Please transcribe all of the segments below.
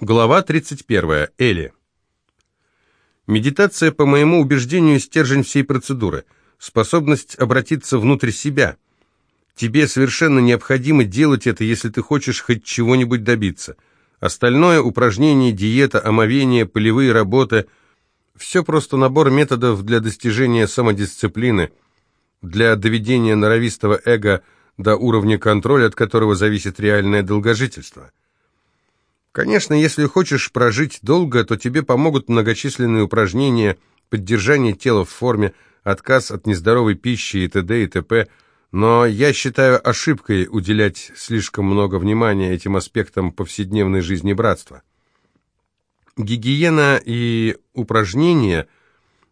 Глава 31. Эли. Медитация, по моему убеждению, стержень всей процедуры. Способность обратиться внутрь себя. Тебе совершенно необходимо делать это, если ты хочешь хоть чего-нибудь добиться. Остальное – упражнения, диета, омовение, полевые работы – все просто набор методов для достижения самодисциплины, для доведения норовистого эго до уровня контроля, от которого зависит реальное долгожительство. Конечно, если хочешь прожить долго, то тебе помогут многочисленные упражнения, поддержание тела в форме, отказ от нездоровой пищи и т.д. и т.п., но я считаю ошибкой уделять слишком много внимания этим аспектам повседневной жизни братства. Гигиена и упражнения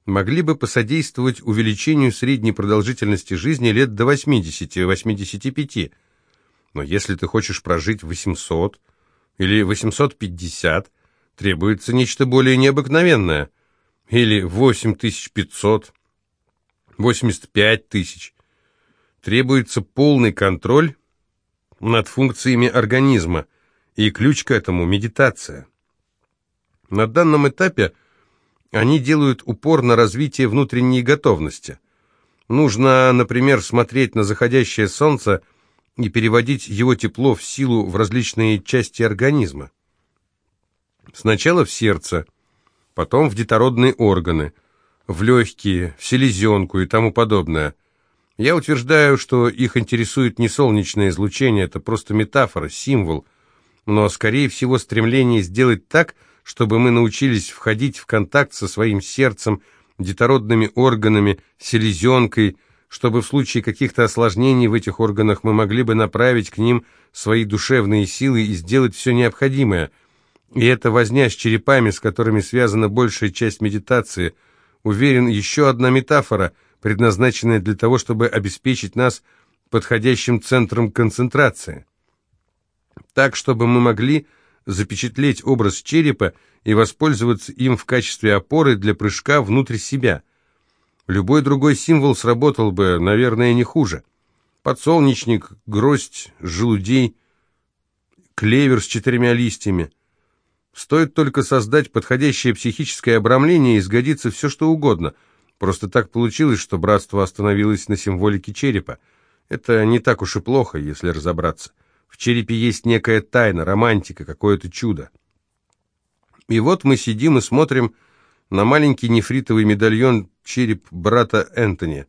могли бы посодействовать увеличению средней продолжительности жизни лет до 80-85. Но если ты хочешь прожить 800 или 850, требуется нечто более необыкновенное. Или 8500, 85 тысяч. Требуется полный контроль над функциями организма, и ключ к этому – медитация. На данном этапе они делают упор на развитие внутренней готовности. Нужно, например, смотреть на заходящее солнце – и переводить его тепло в силу в различные части организма. Сначала в сердце, потом в детородные органы, в легкие, в селезенку и тому подобное. Я утверждаю, что их интересует не солнечное излучение, это просто метафора, символ, но, скорее всего, стремление сделать так, чтобы мы научились входить в контакт со своим сердцем, детородными органами, селезенкой, чтобы в случае каких-то осложнений в этих органах мы могли бы направить к ним свои душевные силы и сделать все необходимое. И эта возня с черепами, с которыми связана большая часть медитации, уверен, еще одна метафора, предназначенная для того, чтобы обеспечить нас подходящим центром концентрации. Так, чтобы мы могли запечатлеть образ черепа и воспользоваться им в качестве опоры для прыжка внутрь себя – Любой другой символ сработал бы, наверное, не хуже. Подсолнечник, гроздь, желудей, клевер с четырьмя листьями. Стоит только создать подходящее психическое обрамление, и сгодится все, что угодно. Просто так получилось, что братство остановилось на символике черепа. Это не так уж и плохо, если разобраться. В черепе есть некая тайна, романтика, какое-то чудо. И вот мы сидим и смотрим на маленький нефритовый медальон череп брата Энтони.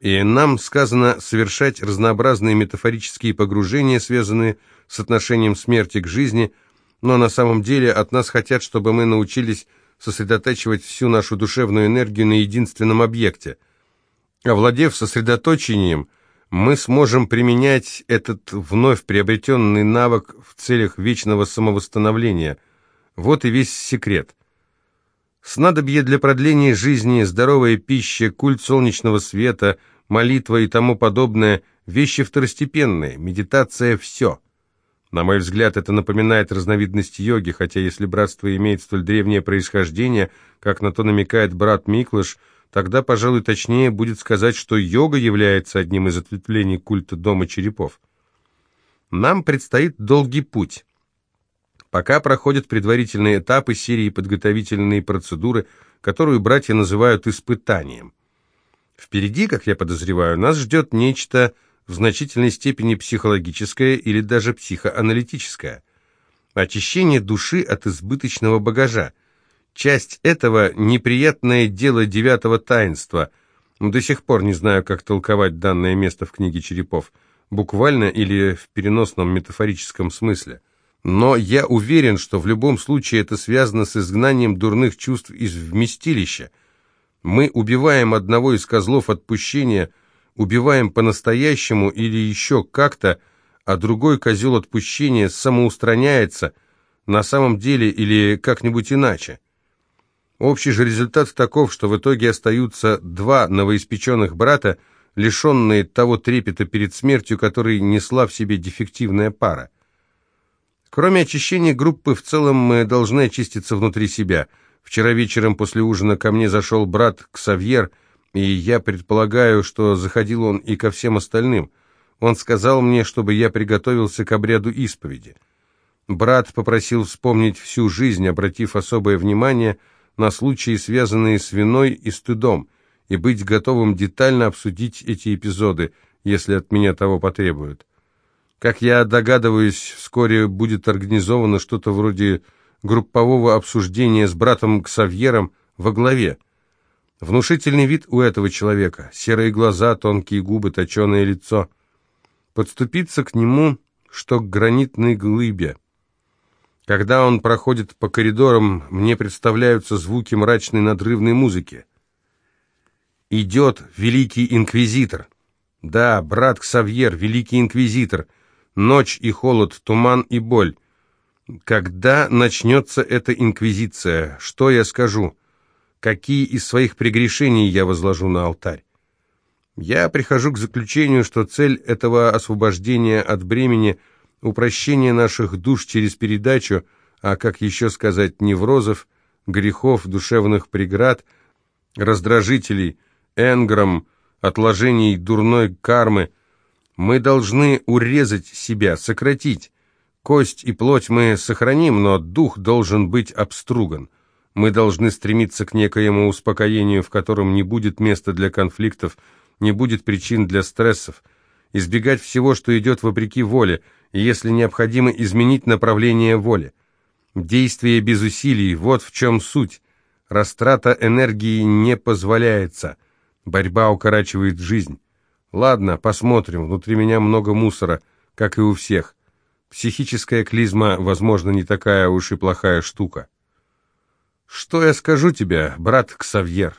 И нам сказано совершать разнообразные метафорические погружения, связанные с отношением смерти к жизни, но на самом деле от нас хотят, чтобы мы научились сосредотачивать всю нашу душевную энергию на единственном объекте. Овладев сосредоточением, мы сможем применять этот вновь приобретенный навык в целях вечного самовосстановления. Вот и весь секрет. Снадобье для продления жизни, здоровая пища, культ солнечного света, молитва и тому подобное – вещи второстепенные, медитация – все. На мой взгляд, это напоминает разновидность йоги, хотя если братство имеет столь древнее происхождение, как на то намекает брат Миклыш, тогда, пожалуй, точнее будет сказать, что йога является одним из ответвлений культа Дома Черепов. Нам предстоит долгий путь. Пока проходят предварительные этапы серии подготовительные процедуры, которую братья называют испытанием. Впереди, как я подозреваю, нас ждет нечто в значительной степени психологическое или даже психоаналитическое. Очищение души от избыточного багажа. Часть этого – неприятное дело девятого таинства. До сих пор не знаю, как толковать данное место в книге Черепов, буквально или в переносном метафорическом смысле. Но я уверен, что в любом случае это связано с изгнанием дурных чувств из вместилища. Мы убиваем одного из козлов отпущения, убиваем по-настоящему или еще как-то, а другой козел отпущения самоустраняется на самом деле или как-нибудь иначе. Общий же результат таков, что в итоге остаются два новоиспеченных брата, лишенные того трепета перед смертью, который несла в себе дефективная пара. Кроме очищения группы, в целом мы должны очиститься внутри себя. Вчера вечером после ужина ко мне зашел брат Ксавьер, и я предполагаю, что заходил он и ко всем остальным. Он сказал мне, чтобы я приготовился к обряду исповеди. Брат попросил вспомнить всю жизнь, обратив особое внимание на случаи, связанные с виной и стыдом, и быть готовым детально обсудить эти эпизоды, если от меня того потребуют. Как я догадываюсь, вскоре будет организовано что-то вроде группового обсуждения с братом Ксавьером во главе. Внушительный вид у этого человека, серые глаза, тонкие губы, точеное лицо. Подступиться к нему, что к гранитной глыбе. Когда он проходит по коридорам, мне представляются звуки мрачной надрывной музыки. Идет великий инквизитор. Да, брат Ксавьер, великий инквизитор. Ночь и холод, туман и боль. Когда начнется эта инквизиция? Что я скажу? Какие из своих прегрешений я возложу на алтарь? Я прихожу к заключению, что цель этого освобождения от бремени – упрощение наших душ через передачу, а как еще сказать, неврозов, грехов, душевных преград, раздражителей – энгром, отложений дурной кармы. Мы должны урезать себя, сократить. Кость и плоть мы сохраним, но дух должен быть обструган. Мы должны стремиться к некоему успокоению, в котором не будет места для конфликтов, не будет причин для стрессов, избегать всего, что идет вопреки воле, если необходимо, изменить направление воли. Действие без усилий – вот в чем суть. Растрата энергии не позволяется – Борьба укорачивает жизнь. Ладно, посмотрим. Внутри меня много мусора, как и у всех. Психическая клизма, возможно, не такая уж и плохая штука. Что я скажу тебе, брат Ксавьер?